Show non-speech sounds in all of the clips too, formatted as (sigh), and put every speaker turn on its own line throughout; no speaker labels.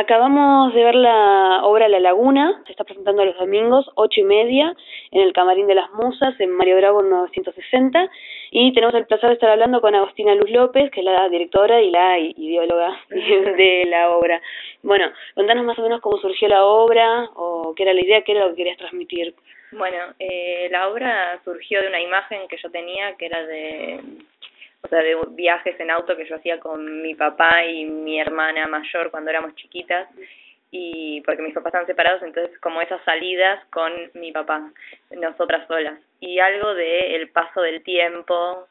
Acabamos de ver la obra La Laguna, se está presentando los domingos, ocho y media, en el Camarín de las Musas, en Mario Bravo 960, y tenemos el placer de estar hablando con Agostina Luz López, que es la directora y la ideóloga (laughs) de la obra. Bueno, contanos más o menos cómo surgió la obra, o qué era la idea, qué era lo que querías transmitir.
Bueno, eh, la obra surgió de una imagen que yo tenía, que era de o sea, de viajes en auto que yo hacía con mi papá y mi hermana mayor cuando éramos chiquitas y porque mis papás están separados, entonces como esas salidas con mi papá, nosotras solas. Y algo de el paso del tiempo,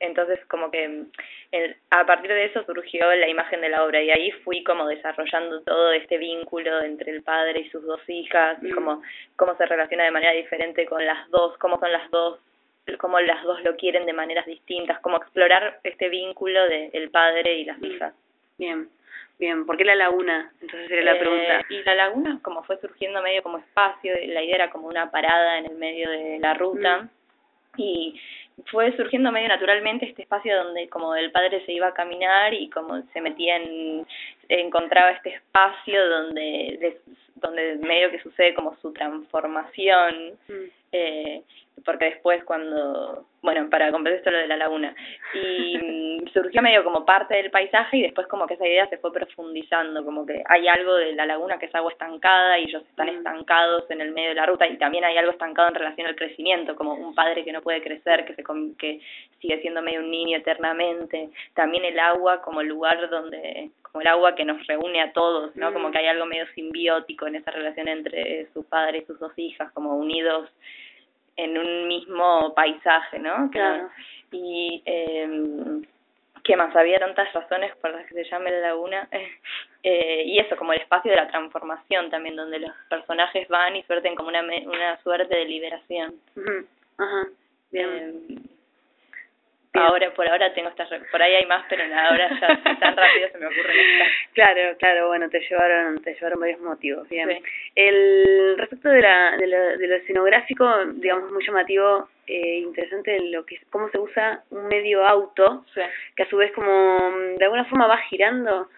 entonces como que el, a partir de eso surgió la imagen de la obra y ahí fui como desarrollando todo este vínculo entre el padre y sus dos hijas, y como cómo se relaciona de manera diferente con las dos, cómo son las dos cómo las dos lo quieren de maneras distintas, como explorar este vínculo de el padre y las mm. hijas.
Bien, bien, ¿por qué la laguna? Entonces sería la
eh,
pregunta.
Y la laguna como fue surgiendo medio como espacio, la idea era como una parada en el medio de la ruta mm. y fue surgiendo medio naturalmente este espacio donde como el padre se iba a caminar y como se metía en encontraba este espacio donde donde medio que sucede como su transformación mm. Eh, porque después cuando, bueno, para completar esto lo de la laguna, y mm, surgió medio como parte del paisaje y después como que esa idea se fue profundizando, como que hay algo de la laguna que es agua estancada y ellos están mm. estancados en el medio de la ruta y también hay algo estancado en relación al crecimiento, como un padre que no puede crecer, que, se, que sigue siendo medio un niño eternamente, también el agua como lugar donde, como el agua que nos reúne a todos, ¿no? Como mm. que hay algo medio simbiótico en esa relación entre su padre y sus dos hijas, como unidos en un mismo paisaje, ¿no?
Claro.
Y eh, ¿qué más? Había tantas razones por las que se llame la laguna. (laughs) eh, y eso, como el espacio de la transformación también, donde los personajes van y suerten como una, una suerte de liberación.
Ajá, bien.
Eh, Ahora, por ahora tengo estas, por ahí hay más, pero ahora ya tan rápido se me ocurren estas. (laughs)
Claro, claro, bueno, te llevaron, te llevaron varios motivos, bien. El respecto de la, de, lo, de lo escenográfico, digamos, muy llamativo, eh, interesante lo que cómo se usa un medio auto, que a su vez como de alguna forma va girando,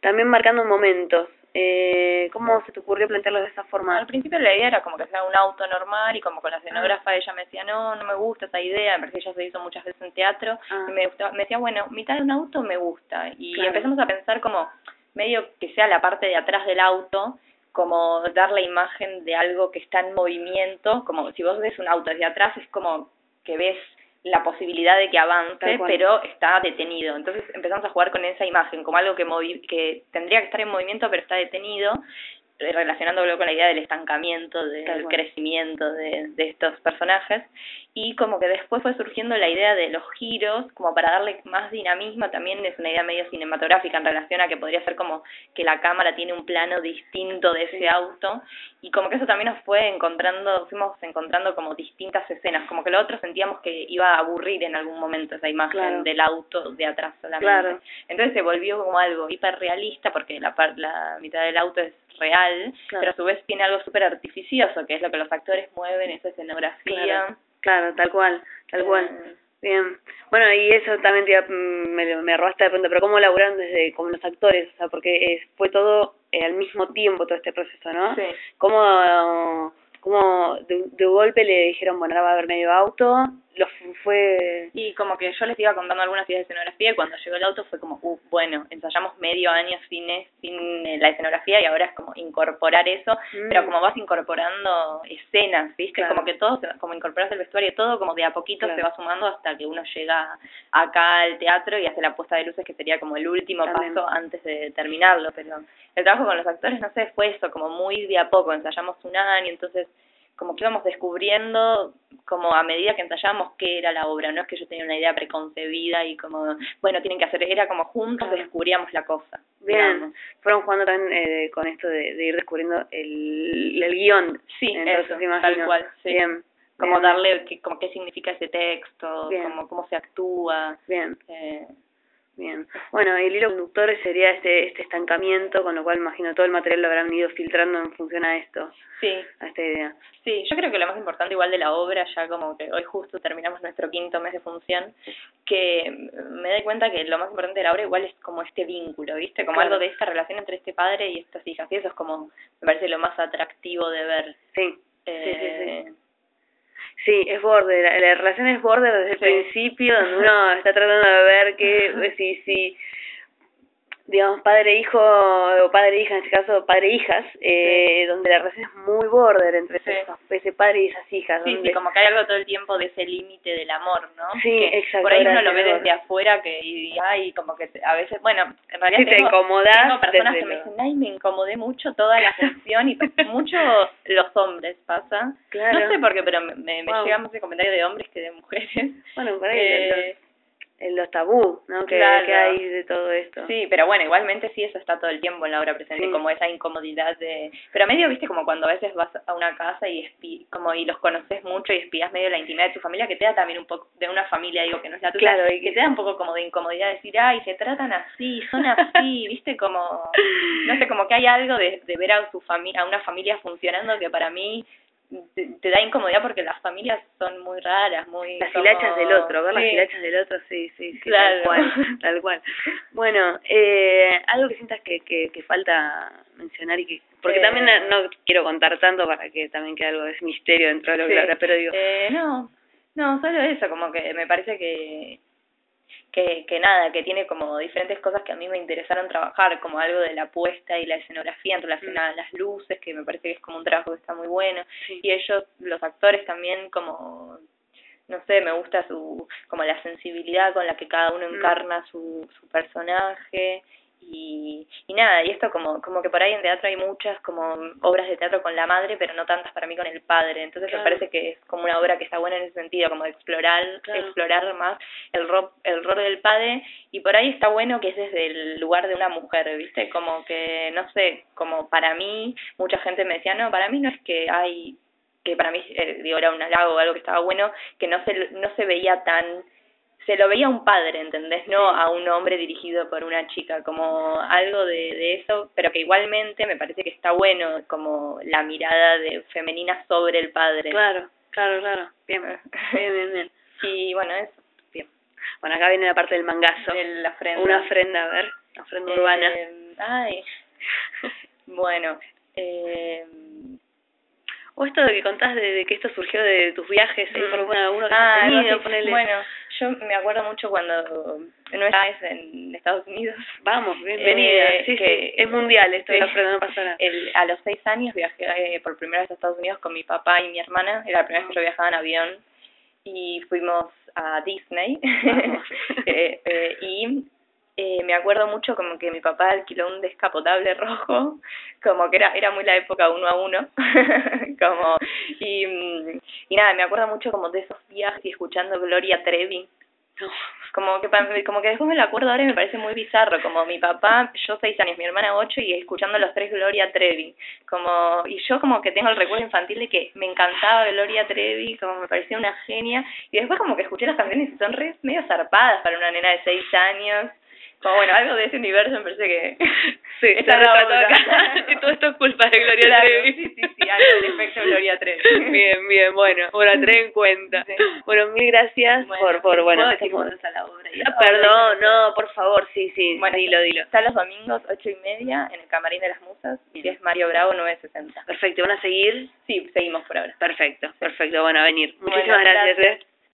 también marcando momentos. Eh, ¿Cómo se te ocurrió plantearlo de esa forma?
Al principio la idea era como que sea un auto normal y como con la escenógrafa ella me decía, no, no me gusta esa idea, me parece que ella se hizo muchas veces en teatro
ah.
y me, me decía, bueno, mitad de un auto me gusta y empezamos a pensar como medio que sea la parte de atrás del auto como dar la imagen de algo que está en movimiento, como si vos ves un auto desde atrás es como que ves la posibilidad de que avance, pero está detenido. Entonces empezamos a jugar con esa imagen, como algo que, que tendría que estar en movimiento, pero está detenido, relacionándolo con la idea del estancamiento, del crecimiento de, de estos personajes y como que después fue surgiendo la idea de los giros, como para darle más dinamismo, también es una idea medio cinematográfica en relación a que podría ser como que la cámara tiene un plano distinto de ese auto, y como que eso también nos fue encontrando, fuimos encontrando como distintas escenas, como que lo otro sentíamos que iba a aburrir en algún momento esa imagen del auto de atrás solamente. Entonces se volvió como algo hiperrealista, porque la, la mitad del auto es real, pero a su vez tiene algo súper artificioso, que es lo que los actores mueven, esa escenografía.
Claro, tal cual, tal cual. Bien. Bueno, y eso también te, mm, me, me robaste de pronto, pero ¿cómo laburaron desde como los actores? O sea, porque fue todo eh, al mismo tiempo todo este proceso, ¿no?
Sí.
¿Cómo, cómo de, de golpe le dijeron, bueno, ahora va a haber medio auto, lo fue...
Y como que yo les iba contando algunas ideas de escenografía y cuando llegó el auto fue como, uh, bueno, ensayamos medio año sin, sin eh, la escenografía y ahora es como incorporar eso, mm. pero como vas incorporando escenas, ¿viste? Como que todo, como incorporas el vestuario, todo como de a poquito se va sumando hasta que uno llega acá al teatro y hace la puesta de luces que sería como el último paso antes de terminarlo, pero el trabajo con los actores, no sé, fue eso, como muy de a poco, ensayamos un año, entonces como que íbamos descubriendo como a medida que ensayábamos qué era la obra, no es que yo tenía una idea preconcebida y como, bueno, tienen que hacer, era como juntos descubríamos la cosa.
Bien, fueron jugando también eh, con esto de, ir descubriendo el, el guion.
Sí, eso, tal cual, sí.
Bien.
Como darle, qué, como qué significa ese texto, como cómo se actúa.
Bien.
Eh,
Bien. Bueno, el hilo conductor sería este, este estancamiento, con lo cual imagino todo el material lo habrán ido filtrando en función a esto.
Sí.
A esta idea.
Sí, yo creo que lo más importante igual de la obra, ya como que hoy justo terminamos nuestro quinto mes de función, que me doy cuenta que lo más importante de la obra igual es como este vínculo, ¿viste? Como algo de esta relación entre este padre y estas hijas. Y eso es como, me parece lo más atractivo de ver.
Sí. Eh, sí, sí, sí. Sí, es border, la, relación es border desde el principio, donde uno (laughs) está tratando de ver que (laughs) si, si digamos, padre-hijo o padre-hija, en este caso padre-hijas, eh, donde la relación es muy border entre ese padre y esas hijas.
Sí, sí, como que hay algo todo el tiempo de ese límite del amor, ¿no?
Sí, exacto.
Por ahí uno lo ve desde afuera que y, ay, como que a veces, bueno, en realidad
sí, tengo, te incomodas
personas que me dicen, ay, me incomodé mucho toda la función y (laughs) mucho los hombres pasa.
Claro.
No sé por qué, pero me, me, llegan más de comentarios de hombres que de mujeres.
Bueno, por ahí eh, los tabú, ¿no? Que, que, hay de todo esto.
Sí, pero bueno, igualmente sí eso está todo el tiempo en la obra presente, como esa incomodidad de... Pero medio, viste, como cuando a veces vas a una casa y espi... como y los conoces mucho y espías medio la intimidad de tu familia, que te da también un poco de una familia, digo, que no es la tuya,
claro,
y que te da un poco como de incomodidad decir, ay, se tratan así, son así, (laughs) viste, como... No sé, como que hay algo de, de ver a, su familia a una familia funcionando que para mí te, da incomodidad porque las familias son muy raras, muy...
Las hilachas del otro, ver las hilachas del otro, sí, sí, sí,
claro.
tal cual, tal cual. Bueno, eh, algo que sientas que, que, que falta mencionar y que... Porque
eh,
también no quiero contar tanto para que también quede algo de misterio dentro de lo que habla, pero digo...
Eh, no, no, solo eso, como que me parece que que, que nada, que tiene como diferentes cosas que a mí me interesaron trabajar, como algo de la puesta y la escenografía en relación a las luces, que me parece que es como un trabajo que está muy bueno, y ellos, los actores también como no sé, me gusta su como la sensibilidad con la que cada uno encarna su, su personaje y, y nada, y esto como, como que por ahí en teatro hay muchas como obras de teatro con la madre, pero no tantas para mí con el padre, entonces me parece que es como una obra que está buena en ese sentido, como de explorar, explorar más el rol, el rol del padre, y por ahí está bueno que es desde el lugar de una mujer, ¿viste? Como que, no sé, como para mí, mucha gente me decía, no, para mí no es que hay que para mí eh, digo era un halago o algo que estaba bueno que no se no se veía tan se lo veía un padre, ¿entendés? No a un hombre dirigido por una chica, como algo de, de eso, pero que igualmente me parece que está bueno, como la mirada de femenina sobre el padre.
Claro, claro, claro. Bien, (laughs) bien, bien, bien.
Y bueno, eso. Bien.
Bueno, acá viene la parte del mangazo.
De la ofrenda.
Una ofrenda, a ver, una ofrenda urbana.
Eh, ay, (laughs) bueno, eh
o esto de que contás de, que esto surgió de tus viajes mm. por uno que
ah,
tenido,
Bueno, yo me acuerdo mucho cuando no estabas en Estados Unidos. (laughs)
Vamos, bienvenida. Eh, sí, sí, es mundial esto, sí, no.
El, a los seis años viajé eh, por primera vez a Estados Unidos con mi papá y mi hermana. Era la primera vez que yo viajaba en avión. Y fuimos a Disney. (laughs) eh, eh, y eh, me acuerdo mucho como que mi papá alquiló un descapotable rojo, como que era era muy la época uno a uno, (laughs) como y, mm, y nada, me acuerdo mucho como de esos viajes y escuchando Gloria Trevi, como que como que después me lo acuerdo ahora y me parece muy bizarro, como mi papá, yo seis años, mi hermana ocho y escuchando los tres Gloria Trevi, como y yo como que tengo el recuerdo infantil de que me encantaba Gloria Trevi, como me parecía una genia. Y después como que escuché las canciones y son re medio zarpadas para una nena de seis años como bueno, algo de ese universo me parece que (laughs)
sí, está todo acá. (laughs) y todo esto es culpa de Gloria
claro,
Trevi.
Sí, sí, sí, algo del efecto Gloria Trevi. (laughs)
Bien, bien, bueno, bueno, tener en cuenta. Sí. Bueno, mil gracias
bueno,
por, por, bueno.
¿Puedo decir a la obra?
Ah, perdón, no, por favor, sí, sí,
bueno,
dilo, dilo.
Está los domingos, ocho y media, en el Camarín de las Musas, y es Mario Bravo 960.
Perfecto, ¿van a seguir?
Sí, seguimos por ahora.
Perfecto, perfecto, bueno, a venir. Muchísimas
bueno,
gracias,
gracias.
¿eh?